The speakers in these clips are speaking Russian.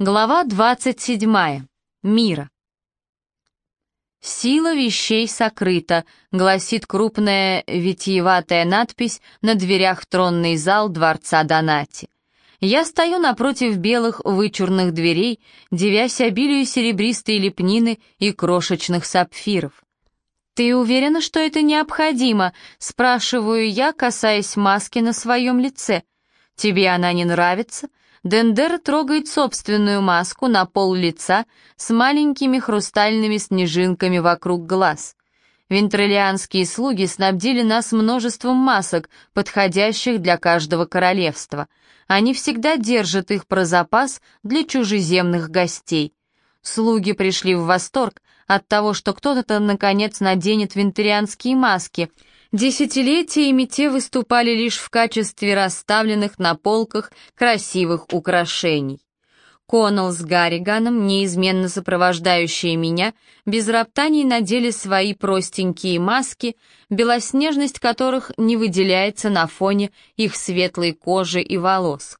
Глава 27. Мира. «Сила вещей сокрыта», — гласит крупная витиеватая надпись на дверях тронный зал дворца Донати. Я стою напротив белых вычурных дверей, девясь обилию серебристой лепнины и крошечных сапфиров. «Ты уверена, что это необходимо?» — спрашиваю я, касаясь маски на своем лице. «Тебе она не нравится?» Дендер трогает собственную маску на пол лица с маленькими хрустальными снежинками вокруг глаз. Вентролианские слуги снабдили нас множеством масок, подходящих для каждого королевства. Они всегда держат их про запас для чужеземных гостей. Слуги пришли в восторг от того, что кто-то наконец наденет вентарианские маски — Десятилетиями те выступали лишь в качестве расставленных на полках красивых украшений. Коннелл с Гарриганом, неизменно сопровождающие меня, без роптаний надели свои простенькие маски, белоснежность которых не выделяется на фоне их светлой кожи и волос.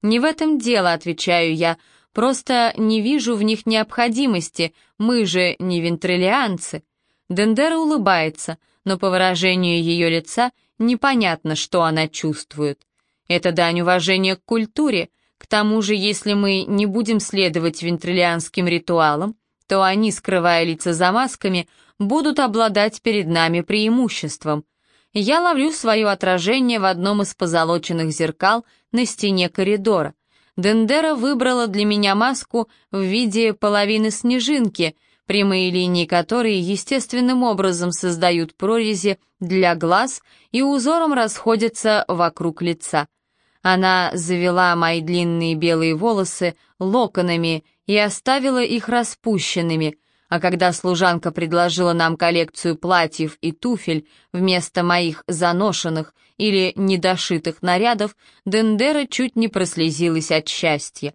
«Не в этом дело», — отвечаю я, — «просто не вижу в них необходимости, мы же не вентриллианцы». Дендера улыбается — но по выражению ее лица непонятно, что она чувствует. Это дань уважения к культуре, к тому же, если мы не будем следовать вентриллианским ритуалам, то они, скрывая лица за масками, будут обладать перед нами преимуществом. Я ловлю свое отражение в одном из позолоченных зеркал на стене коридора. Дендера выбрала для меня маску в виде половины снежинки — прямые линии которые естественным образом создают прорези для глаз и узором расходятся вокруг лица. Она завела мои длинные белые волосы локонами и оставила их распущенными, а когда служанка предложила нам коллекцию платьев и туфель вместо моих заношенных или недошитых нарядов, Дендера чуть не прослезилась от счастья.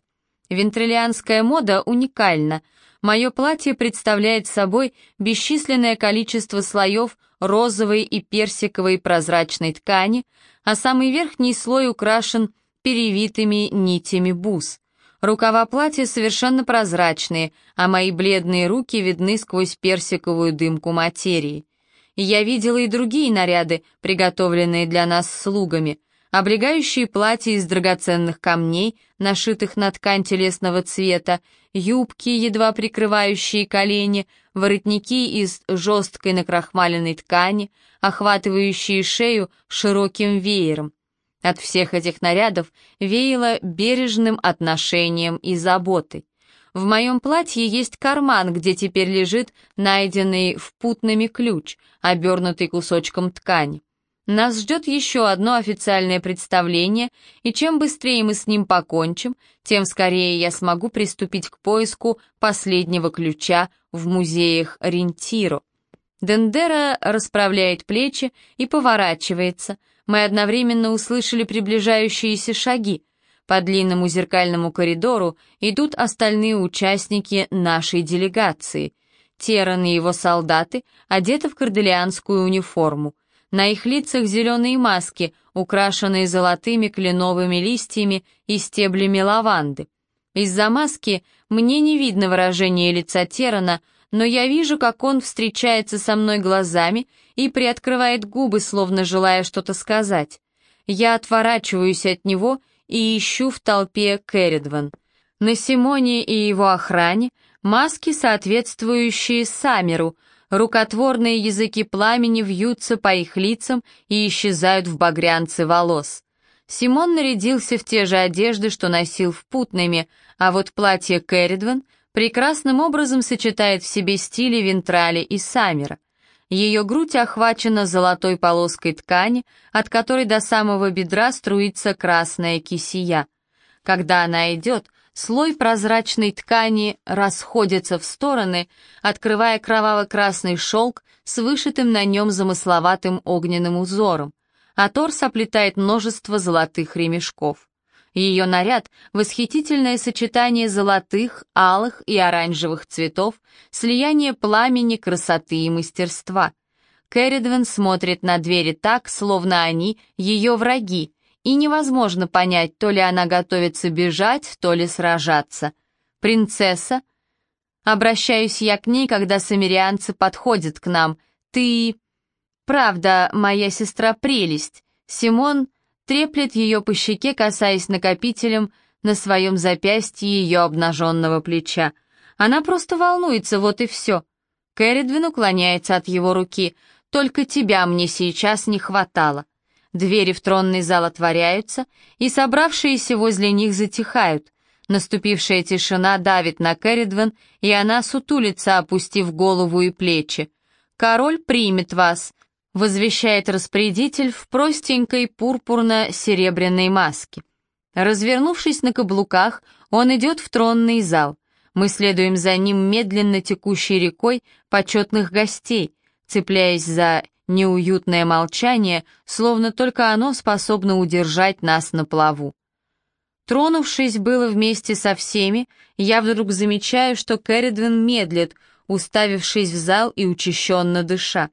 Вентриллианская мода уникальна — Мое платье представляет собой бесчисленное количество слоев розовой и персиковой прозрачной ткани, а самый верхний слой украшен перевитыми нитями бус. Рукава платья совершенно прозрачные, а мои бледные руки видны сквозь персиковую дымку материи. Я видела и другие наряды, приготовленные для нас слугами, облегающие платья из драгоценных камней, нашитых на ткань телесного цвета, юбки, едва прикрывающие колени, воротники из жесткой накрахмаленной ткани, охватывающие шею широким веером. От всех этих нарядов веяло бережным отношением и заботой. В моем платье есть карман, где теперь лежит найденный впутными ключ, обернутый кусочком ткани. Нас ждет еще одно официальное представление, и чем быстрее мы с ним покончим, тем скорее я смогу приступить к поиску последнего ключа в музеях Рентиро. Дендера расправляет плечи и поворачивается. Мы одновременно услышали приближающиеся шаги. По длинному зеркальному коридору идут остальные участники нашей делегации. Теран и его солдаты одеты в корделианскую униформу — на их лицах зеленые маски, украшенные золотыми кленовыми листьями и стеблями лаванды. Из-за маски мне не видно выражения лица Терана, но я вижу, как он встречается со мной глазами и приоткрывает губы, словно желая что-то сказать. Я отворачиваюсь от него и ищу в толпе Кэрридван. На Симоне и его охране маски, соответствующие Самеру, рукотворные языки пламени вьются по их лицам и исчезают в багрянце волос. Симон нарядился в те же одежды, что носил в Путнами, а вот платье Кэрридван прекрасным образом сочетает в себе стили Вентрали и Саммера. Ее грудь охвачена золотой полоской ткани, от которой до самого бедра струится красная кисия. Когда она идет, Слой прозрачной ткани расходится в стороны, открывая кроваво-красный шелк с вышитым на нем замысловатым огненным узором, а торс оплетает множество золотых ремешков. Ее наряд — восхитительное сочетание золотых, алых и оранжевых цветов, слияние пламени, красоты и мастерства. Кэрридвен смотрит на двери так, словно они ее враги, и невозможно понять, то ли она готовится бежать, то ли сражаться. принцесса?» Обращаюсь я к ней, когда самирианцы подходят к нам. «Ты...» «Правда, моя сестра прелесть». Симон треплет ее по щеке, касаясь накопителем на своем запястье ее обнаженного плеча. Она просто волнуется, вот и все. Кэрридвин уклоняется от его руки. «Только тебя мне сейчас не хватало». Двери в тронный зал отворяются, и собравшиеся возле них затихают. Наступившая тишина давит на Кэрридвен, и она сутулится, опустив голову и плечи. «Король примет вас», — возвещает распорядитель в простенькой пурпурно-серебряной маске. Развернувшись на каблуках, он идет в тронный зал. Мы следуем за ним медленно текущей рекой почетных гостей, цепляясь за неуютное молчание, словно только оно способно удержать нас на плаву. Тронувшись было вместе со всеми, я вдруг замечаю, что Кэрридвин медлит, уставившись в зал и учащенно дыша.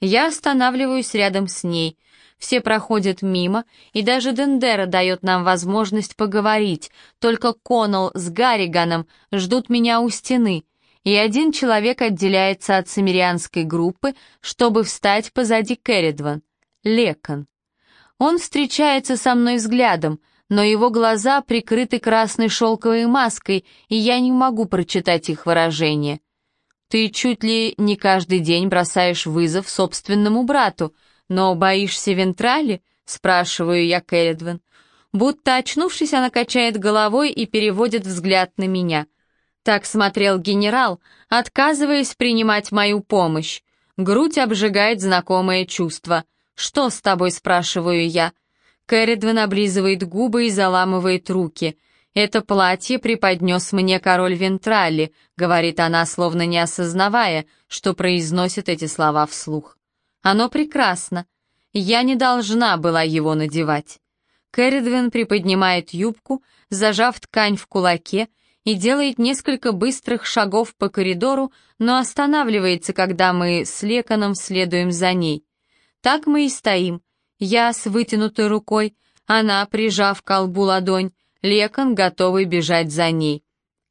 Я останавливаюсь рядом с ней. Все проходят мимо, и даже Дендера дает нам возможность поговорить. Только Коннелл с Гарриганом ждут меня у стены, и один человек отделяется от самирианской группы, чтобы встать позади Кэрридван. Лекон. Он встречается со мной взглядом, но его глаза прикрыты красной шелковой маской, и я не могу прочитать их выражение. Ты чуть ли не каждый день бросаешь вызов собственному брату, но боишься вентрали? Спрашиваю я Кэледвин. Будто очнувшись, она качает головой и переводит взгляд на меня. Так смотрел генерал, отказываясь принимать мою помощь. Грудь обжигает знакомое чувство. «Что с тобой?» — спрашиваю я. Кэрридвен облизывает губы и заламывает руки. «Это платье преподнес мне король Вентралли», — говорит она, словно не осознавая, что произносит эти слова вслух. «Оно прекрасно. Я не должна была его надевать». Кэрридвен приподнимает юбку, зажав ткань в кулаке, и делает несколько быстрых шагов по коридору, но останавливается, когда мы с Леканом следуем за ней. Так мы и стоим, я с вытянутой рукой, она, прижав к колбу ладонь, Лекон, готовый бежать за ней.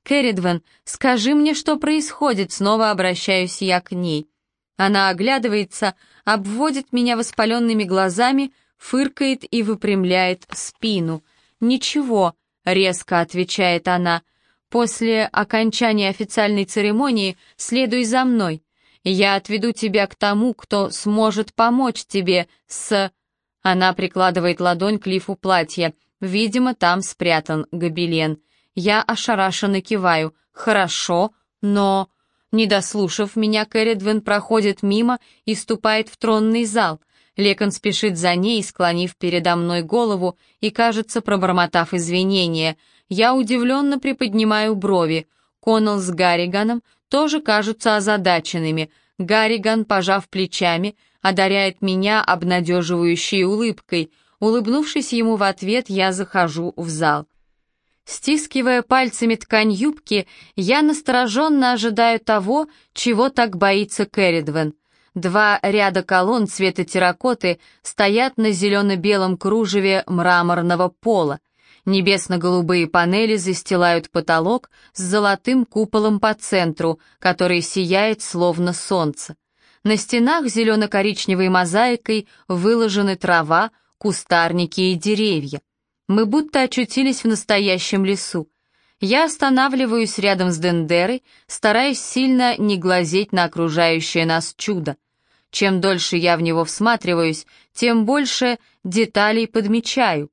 «Кэрридвен, скажи мне, что происходит?» Снова обращаюсь я к ней. Она оглядывается, обводит меня воспаленными глазами, фыркает и выпрямляет спину. «Ничего», — резко отвечает она, — «после окончания официальной церемонии следуй за мной. Я отведу тебя к тому, кто сможет помочь тебе с...» Она прикладывает ладонь к лифу платья. Видимо, там спрятан гобелен. Я ошарашенно киваю. «Хорошо, но...» Не дослушав меня, Кэрридвен проходит мимо и ступает в тронный зал. Лекон спешит за ней, склонив передо мной голову и, кажется, пробормотав извинения. Я удивленно приподнимаю брови. Коннелл с Гарриганом тоже кажутся озадаченными. Гарриган, пожав плечами, одаряет меня обнадеживающей улыбкой. Улыбнувшись ему в ответ, я захожу в зал. Стискивая пальцами ткань юбки, я настороженно ожидаю того, чего так боится Кэрридвен. Два ряда колонн цвета терракоты стоят на зелено-белом кружеве мраморного пола. Небесно-голубые панели застилают потолок с золотым куполом по центру, который сияет словно солнце. На стенах зелено-коричневой мозаикой выложены трава, кустарники и деревья. Мы будто очутились в настоящем лесу. Я останавливаюсь рядом с Дендерой, стараясь сильно не глазеть на окружающее нас чудо. Чем дольше я в него всматриваюсь, тем больше деталей подмечаю.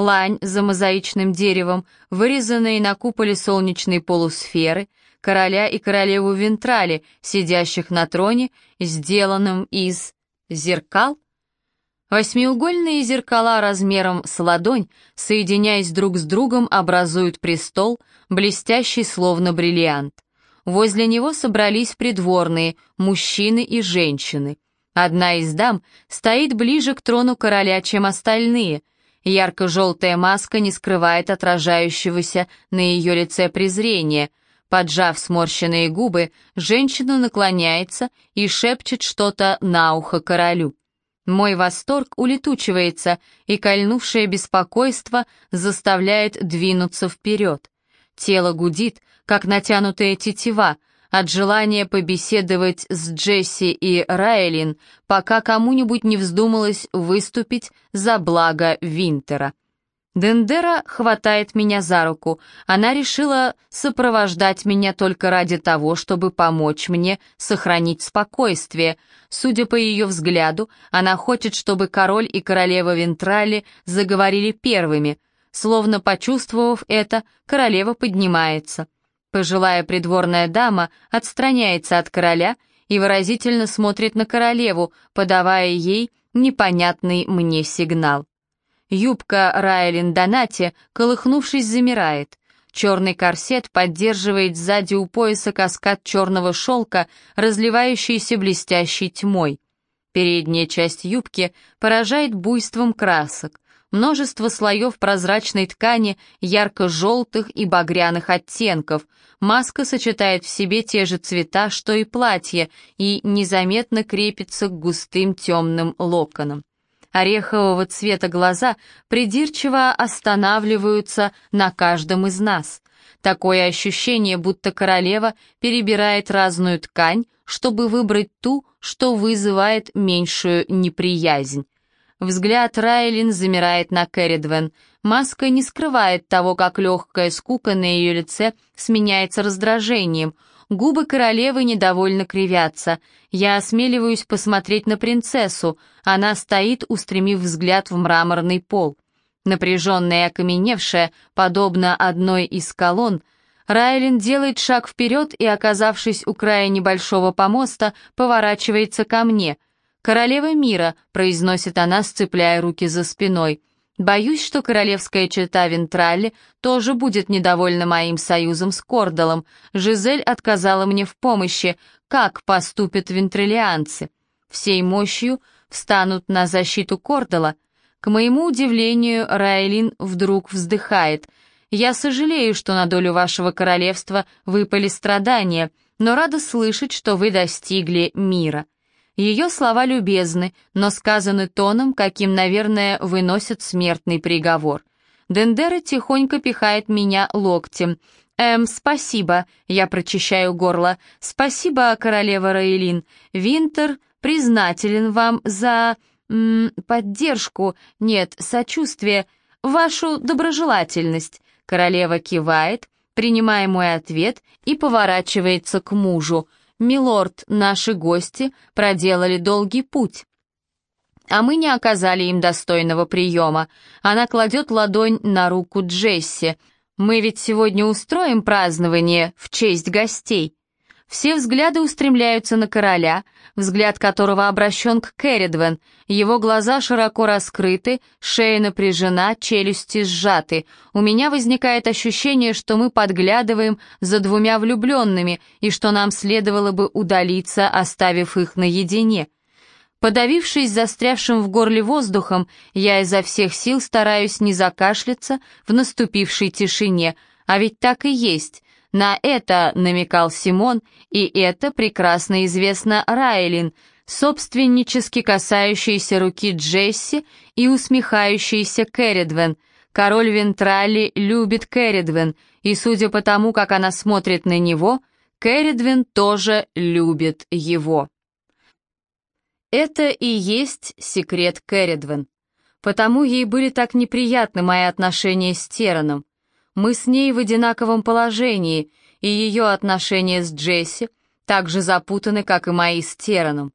Лань за мозаичным деревом, вырезанные на куполе солнечной полусферы — короля и королеву Вентрали, сидящих на троне, сделанном из зеркал? Восьмиугольные зеркала размером с ладонь, соединяясь друг с другом, образуют престол, блестящий словно бриллиант. Возле него собрались придворные, мужчины и женщины. Одна из дам стоит ближе к трону короля, чем остальные. Ярко-желтая маска не скрывает отражающегося на ее лице презрения, Поджав сморщенные губы, женщина наклоняется и шепчет что-то на ухо королю. Мой восторг улетучивается, и кольнувшее беспокойство заставляет двинуться вперед. Тело гудит, как натянутая тетива, от желания побеседовать с Джесси и Райлин, пока кому-нибудь не вздумалось выступить за благо Винтера. Дендера хватает меня за руку. Она решила сопровождать меня только ради того, чтобы помочь мне сохранить спокойствие. Судя по ее взгляду, она хочет, чтобы король и королева Вентрали заговорили первыми. Словно почувствовав это, королева поднимается. Пожилая придворная дама отстраняется от короля и выразительно смотрит на королеву, подавая ей непонятный мне сигнал. Юбка Райлин Донати, колыхнувшись, замирает. Черный корсет поддерживает сзади у пояса каскад черного шелка, разливающийся блестящей тьмой. Передняя часть юбки поражает буйством красок. Множество слоев прозрачной ткани ярко-желтых и багряных оттенков. Маска сочетает в себе те же цвета, что и платье, и незаметно крепится к густым темным локонам орехового цвета глаза придирчиво останавливаются на каждом из нас. Такое ощущение, будто королева перебирает разную ткань, чтобы выбрать ту, что вызывает меньшую неприязнь. Взгляд Райлин замирает на Кэрридвен. Маска не скрывает того, как легкая скука на ее лице сменяется раздражением — Губы королевы недовольно кривятся. Я осмеливаюсь посмотреть на принцессу. Она стоит, устремив взгляд в мраморный пол. Напряженная и окаменевшая, подобно одной из колонн, Райлин делает шаг вперед и, оказавшись у края небольшого помоста, поворачивается ко мне. «Королева мира», — произносит она, сцепляя руки за спиной. Боюсь, что королевская чета Вентралли тоже будет недовольна моим союзом с Кордалом. Жизель отказала мне в помощи. Как поступят вентралианцы? Всей мощью встанут на защиту Кордала? К моему удивлению, Райлин вдруг вздыхает. «Я сожалею, что на долю вашего королевства выпали страдания, но рада слышать, что вы достигли мира». Ее слова любезны, но сказаны тоном, каким, наверное, выносят смертный приговор. Дендера тихонько пихает меня локтем. «Эм, спасибо», — я прочищаю горло. «Спасибо, королева Раэлин. Винтер признателен вам за... М, поддержку, нет, сочувствие, вашу доброжелательность». Королева кивает, принимая мой ответ, и поворачивается к мужу — «Милорд, наши гости проделали долгий путь». А мы не оказали им достойного приема. Она кладет ладонь на руку Джесси. «Мы ведь сегодня устроим празднование в честь гостей». Все взгляды устремляются на короля, взгляд которого обращен к Керридвен. Его глаза широко раскрыты, шея напряжена, челюсти сжаты. У меня возникает ощущение, что мы подглядываем за двумя влюбленными и что нам следовало бы удалиться, оставив их наедине. Подавившись застрявшим в горле воздухом, я изо всех сил стараюсь не закашляться в наступившей тишине, а ведь так и есть. На это намекал Симон, и это прекрасно известно Райлин, собственнически касающийся руки Джесси и усмехающийся Керридвен. Король Вентрали любит Керридвен, и судя по тому, как она смотрит на него, Керридвен тоже любит его. Это и есть секрет Керридвен. Потому ей были так неприятны мои отношения с Тераном. Мы с ней в одинаковом положении, и ее отношения с Джесси так же запутаны, как и мои с Тераном.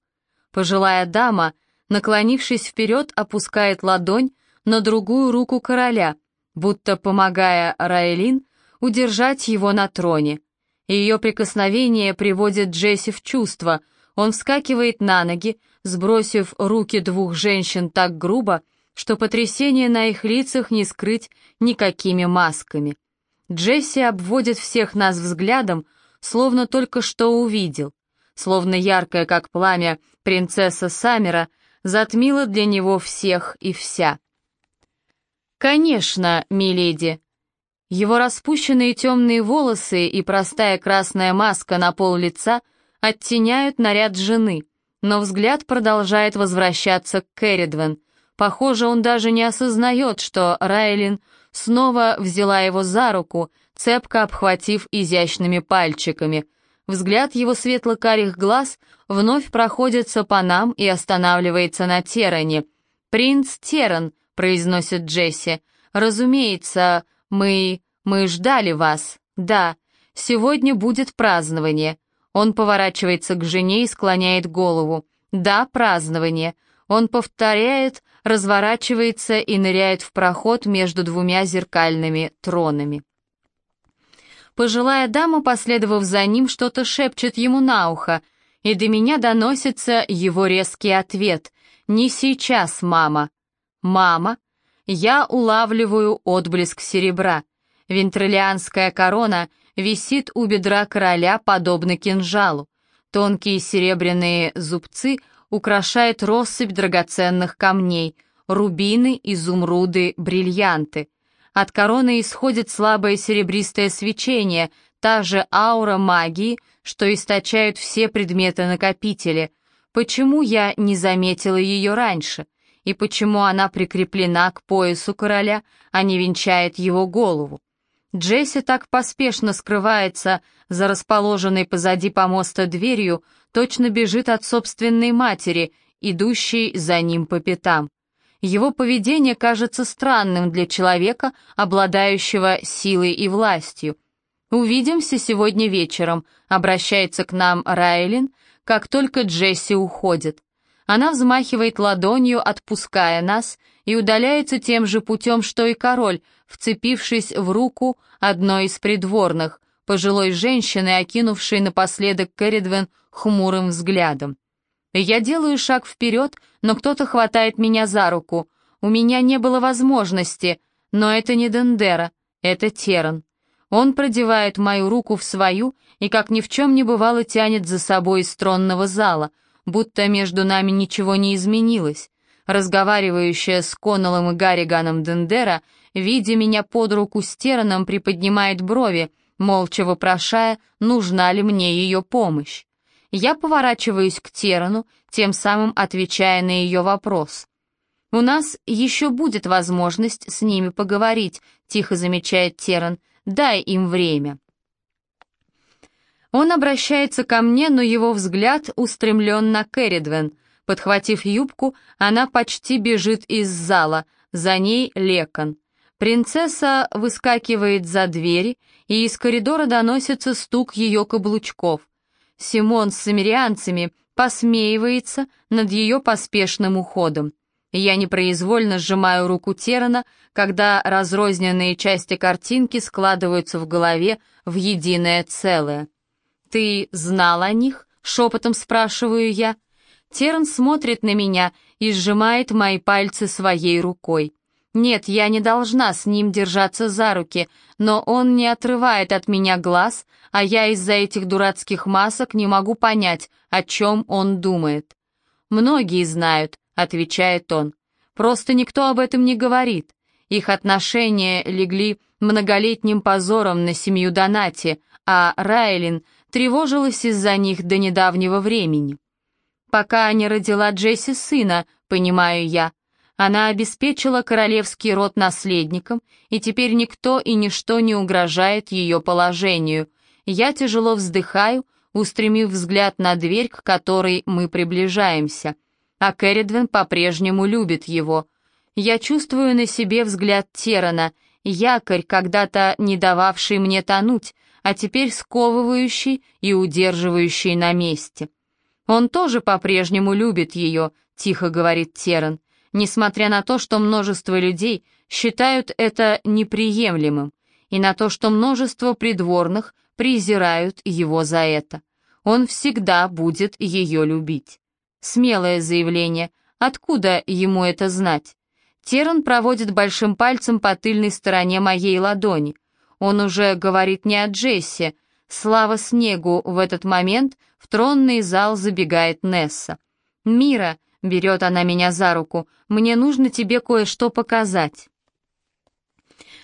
Пожилая дама, наклонившись вперед, опускает ладонь на другую руку короля, будто помогая Райлин удержать его на троне. Ее прикосновение приводит Джесси в чувство. Он вскакивает на ноги, сбросив руки двух женщин так грубо, что потрясение на их лицах не скрыть никакими масками. Джесси обводит всех нас взглядом, словно только что увидел, словно яркая, как пламя, принцесса Самера затмила для него всех и вся. «Конечно, миледи», его распущенные темные волосы и простая красная маска на пол лица оттеняют наряд жены, но взгляд продолжает возвращаться к Керридвен, Похоже, он даже не осознает, что Райлин снова взяла его за руку, цепко обхватив изящными пальчиками. Взгляд его светло-карих глаз вновь проходится по нам и останавливается на Теране. «Принц Теран», — произносит Джесси, — «разумеется, мы... мы ждали вас. Да, сегодня будет празднование». Он поворачивается к жене и склоняет голову. «Да, празднование». Он повторяет, разворачивается и ныряет в проход между двумя зеркальными тронами. Пожилая дама, последовав за ним, что-то шепчет ему на ухо, и до меня доносится его резкий ответ. «Не сейчас, мама». «Мама?» Я улавливаю отблеск серебра. Вентрилианская корона висит у бедра короля, подобно кинжалу. Тонкие серебряные зубцы — украшает россыпь драгоценных камней, рубины, изумруды, бриллианты. От короны исходит слабое серебристое свечение, та же аура магии, что источают все предметы-накопители. Почему я не заметила ее раньше? И почему она прикреплена к поясу короля, а не венчает его голову? Джесси так поспешно скрывается за расположенной позади помоста дверью, точно бежит от собственной матери, идущей за ним по пятам. Его поведение кажется странным для человека, обладающего силой и властью. «Увидимся сегодня вечером», — обращается к нам Райлин, как только Джесси уходит. Она взмахивает ладонью, отпуская нас, и удаляется тем же путем, что и король, вцепившись в руку одной из придворных, пожилой женщины, окинувшей напоследок Кэрридвен хмурым взглядом. Я делаю шаг вперед, но кто-то хватает меня за руку. У меня не было возможности, но это не Дендера, это Теран. Он продевает мою руку в свою и, как ни в чем не бывало, тянет за собой из тронного зала, будто между нами ничего не изменилось. Разговаривающая с Коннеллом и Гарриганом Дендера, видя меня под руку с Тераном, приподнимает брови, молча вопрошая, нужна ли мне ее помощь. Я поворачиваюсь к Терану, тем самым отвечая на ее вопрос. «У нас еще будет возможность с ними поговорить», — тихо замечает Теран. «Дай им время». Он обращается ко мне, но его взгляд устремлен на Кэрридвен. Подхватив юбку, она почти бежит из зала, за ней Лекон. Принцесса выскакивает за двери, и из коридора доносится стук ее каблучков. Симон с самирианцами посмеивается над ее поспешным уходом. Я непроизвольно сжимаю руку Терана, когда разрозненные части картинки складываются в голове в единое целое. «Ты знал о них?» — шепотом спрашиваю я. Терн смотрит на меня и сжимает мои пальцы своей рукой. Нет, я не должна с ним держаться за руки, но он не отрывает от меня глаз, а я из-за этих дурацких масок не могу понять, о чем он думает. «Многие знают», — отвечает он. «Просто никто об этом не говорит. Их отношения легли многолетним позором на семью Донати, а Райлин тревожилась из-за них до недавнего времени. Пока не родила Джесси сына, понимаю я, она обеспечила королевский род наследником, и теперь никто и ничто не угрожает ее положению. Я тяжело вздыхаю, устремив взгляд на дверь, к которой мы приближаемся. А Кэрридвен по-прежнему любит его. Я чувствую на себе взгляд Терана, якорь, когда-то не дававший мне тонуть, а теперь сковывающий и удерживающий на месте. «Он тоже по-прежнему любит ее», — тихо говорит Теран несмотря на то, что множество людей считают это неприемлемым, и на то, что множество придворных презирают его за это. Он всегда будет ее любить. Смелое заявление, откуда ему это знать? Теран проводит большим пальцем по тыльной стороне моей ладони. Он уже говорит не о Джессе. Слава снегу, в этот момент в тронный зал забегает Несса. «Мира, Берет она меня за руку. «Мне нужно тебе кое-что показать».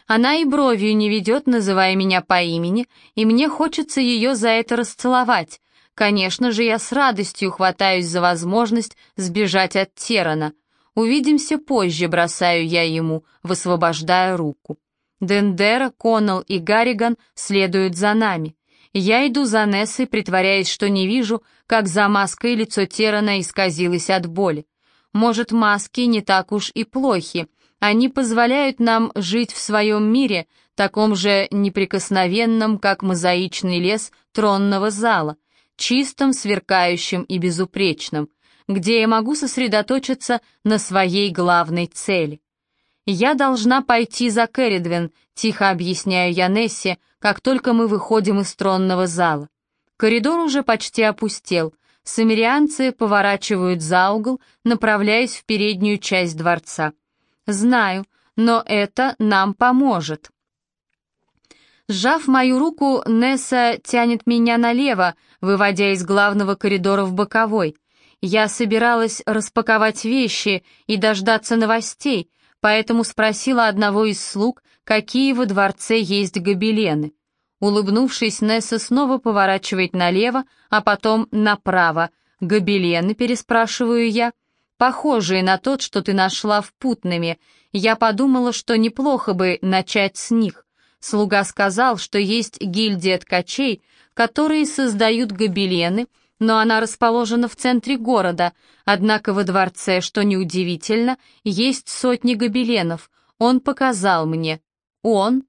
Она и бровью не ведет, называя меня по имени, и мне хочется ее за это расцеловать. Конечно же, я с радостью хватаюсь за возможность сбежать от Терана. Увидимся позже, бросаю я ему, высвобождая руку. Дендера, Коннелл и Гарриган следуют за нами. Я иду за Нессой, притворяясь, что не вижу, как за маской лицо Терана исказилось от боли. Может, маски не так уж и плохи. Они позволяют нам жить в своем мире, таком же неприкосновенном, как мозаичный лес тронного зала, чистым, сверкающим и безупречным, где я могу сосредоточиться на своей главной цели. «Я должна пойти за Кэрридвин», — тихо объясняю я Нессе, как только мы выходим из тронного зала. Коридор уже почти опустел. Самирианцы поворачивают за угол, направляясь в переднюю часть дворца. «Знаю, но это нам поможет». Сжав мою руку, Несса тянет меня налево, выводя из главного коридора в боковой. Я собиралась распаковать вещи и дождаться новостей, поэтому спросила одного из слуг, какие во дворце есть гобелены. Улыбнувшись, Несса снова поворачивает налево, а потом направо. «Гобелены?» — переспрашиваю я. «Похожие на тот, что ты нашла в Путнами. Я подумала, что неплохо бы начать с них. Слуга сказал, что есть гильдия ткачей, которые создают гобелены, но она расположена в центре города, однако во дворце, что неудивительно, есть сотни гобеленов. Он показал мне. Он?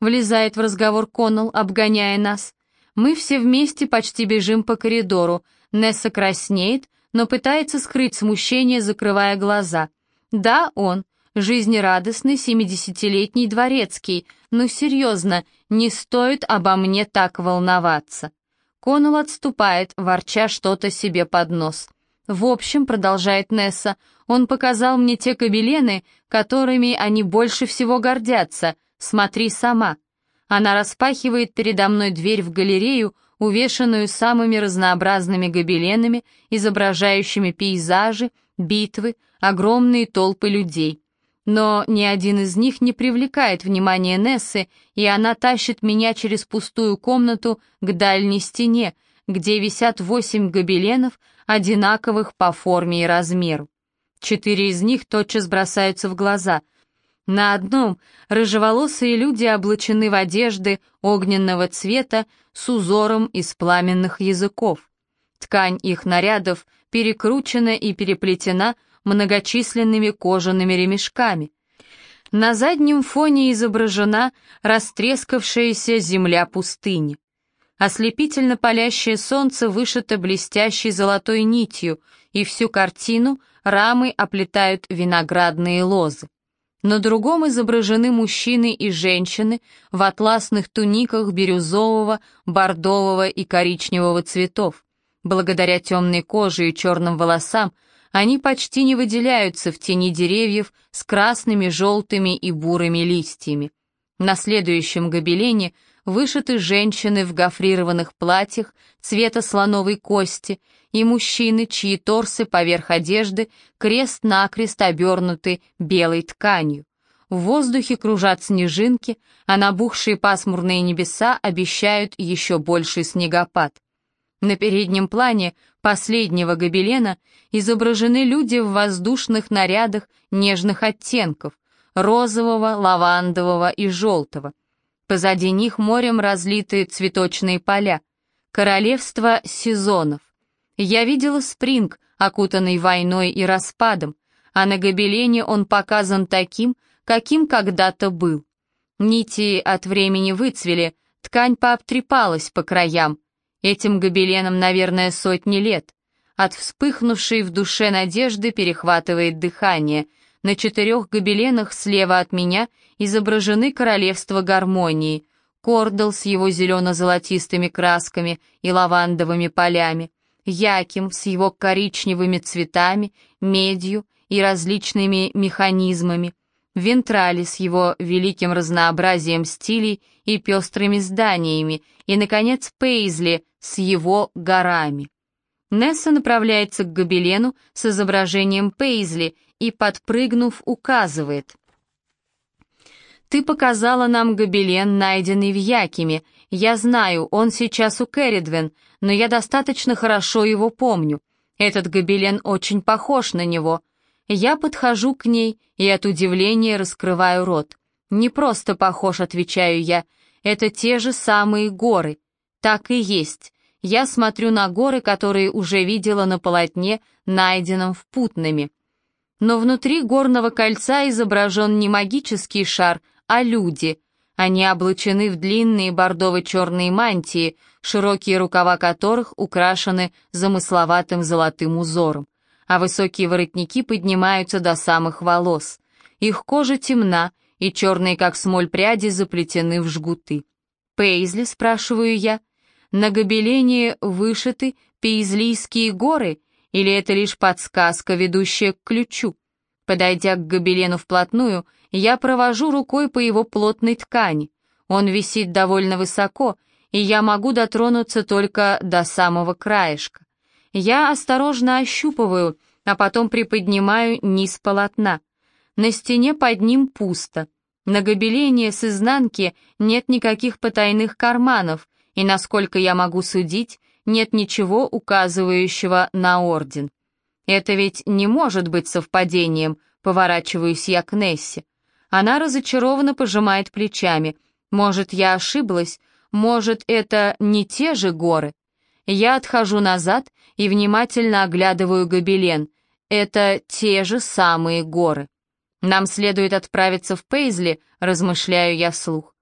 Влезает в разговор Коннелл, обгоняя нас. Мы все вместе почти бежим по коридору. Несса краснеет, но пытается скрыть смущение, закрывая глаза. Да, он. Жизнерадостный семидесятилетний дворецкий. Ну серьезно, не стоит обо мне так волноваться. Коннелл отступает, ворча что-то себе под нос. «В общем», — продолжает Несса, — «он показал мне те кабелены, которыми они больше всего гордятся. Смотри сама». Она распахивает передо мной дверь в галерею, увешанную самыми разнообразными гобеленами, изображающими пейзажи, битвы, огромные толпы людей. Но ни один из них не привлекает внимания Нессы, и она тащит меня через пустую комнату к дальней стене, где висят восемь гобеленов, одинаковых по форме и размеру. Четыре из них тотчас бросаются в глаза. На одном рыжеволосые люди облачены в одежды огненного цвета с узором из пламенных языков. Ткань их нарядов перекручена и переплетена многочисленными кожаными ремешками. На заднем фоне изображена растрескавшаяся земля пустыни. Ослепительно палящее солнце вышито блестящей золотой нитью, и всю картину рамы оплетают виноградные лозы. На другом изображены мужчины и женщины в атласных туниках бирюзового, бордового и коричневого цветов. Благодаря темной коже и черным волосам они почти не выделяются в тени деревьев с красными, желтыми и бурыми листьями. На следующем гобелене вышиты женщины в гофрированных платьях цвета слоновой кости и мужчины, чьи торсы поверх одежды крест-накрест обернуты белой тканью. В воздухе кружат снежинки, а набухшие пасмурные небеса обещают еще больший снегопад. На переднем плане последнего гобелена изображены люди в воздушных нарядах нежных оттенков — розового, лавандового и желтого. Позади них морем разлиты цветочные поля. Королевство сезонов. Я видела спринг, окутанный войной и распадом, а на гобелене он показан таким, каким когда-то был. Нити от времени выцвели, ткань пообтрепалась по краям, Этим гобеленам, наверное, сотни лет. От вспыхнувшей в душе надежды перехватывает дыхание. На четырех гобеленах слева от меня изображены королевства гармонии. Кордал с его зелено-золотистыми красками и лавандовыми полями. Яким с его коричневыми цветами, медью и различными механизмами. Вентрали с его великим разнообразием стилей и пестрыми зданиями, и, наконец, Пейзли с его горами. Несса направляется к гобелену с изображением Пейзли и, подпрыгнув, указывает. «Ты показала нам гобелен, найденный в Якиме. Я знаю, он сейчас у Кэрридвен, но я достаточно хорошо его помню. Этот гобелен очень похож на него. Я подхожу к ней и от удивления раскрываю рот. «Не просто похож», — отвечаю я, — «это те же самые горы». «Так и есть. Я смотрю на горы, которые уже видела на полотне, найденном в Путнами. Но внутри горного кольца изображен не магический шар, а люди. Они облачены в длинные бордово-черные мантии, широкие рукава которых украшены замысловатым золотым узором, а высокие воротники поднимаются до самых волос. Их кожа темна, и черные, как смоль, пряди заплетены в жгуты. «Пейзли?» — спрашиваю я. «На гобелене вышиты Пейзлийские горы или это лишь подсказка, ведущая к ключу? Подойдя к гобелену вплотную, я провожу рукой по его плотной ткани. Он висит довольно высоко, и я могу дотронуться только до самого краешка. Я осторожно ощупываю, а потом приподнимаю низ полотна. На стене под ним пусто. На гобелене с изнанки нет никаких потайных карманов, и, насколько я могу судить, нет ничего указывающего на орден. Это ведь не может быть совпадением, поворачиваюсь я к Нессе. Она разочарованно пожимает плечами. Может, я ошиблась? Может, это не те же горы? Я отхожу назад и внимательно оглядываю гобелен. Это те же самые горы. Нам следует отправиться в Пейзли, размышляю я вслух.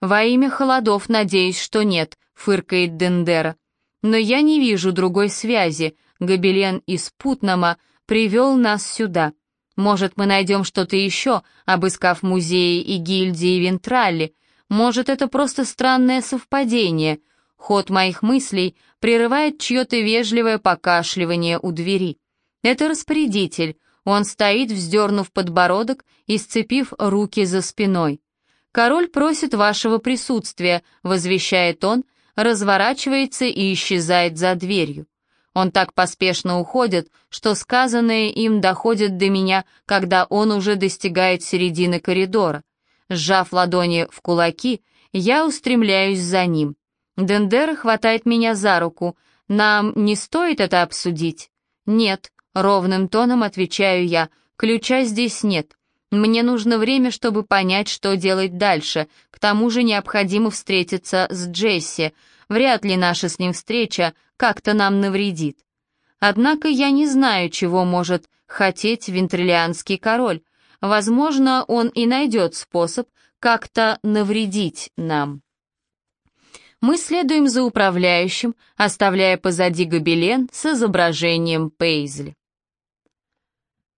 Во имя холодов надеюсь, что нет, фыркает Дендера. Но я не вижу другой связи. Гобелен из Путнама привел нас сюда. Может, мы найдем что-то еще, обыскав музеи и гильдии Вентралли. Может, это просто странное совпадение. Ход моих мыслей прерывает чье-то вежливое покашливание у двери. Это распорядитель. Он стоит, вздернув подбородок и сцепив руки за спиной. «Король просит вашего присутствия», — возвещает он, — разворачивается и исчезает за дверью. Он так поспешно уходит, что сказанное им доходит до меня, когда он уже достигает середины коридора. Сжав ладони в кулаки, я устремляюсь за ним. Дендера хватает меня за руку. «Нам не стоит это обсудить?» «Нет», — ровным тоном отвечаю я, — «ключа здесь нет. Мне нужно время, чтобы понять, что делать дальше. К тому же необходимо встретиться с Джесси. Вряд ли наша с ним встреча как-то нам навредит. Однако я не знаю, чего может хотеть вентрилианский король. Возможно, он и найдет способ как-то навредить нам. Мы следуем за управляющим, оставляя позади гобелен с изображением Пейзли.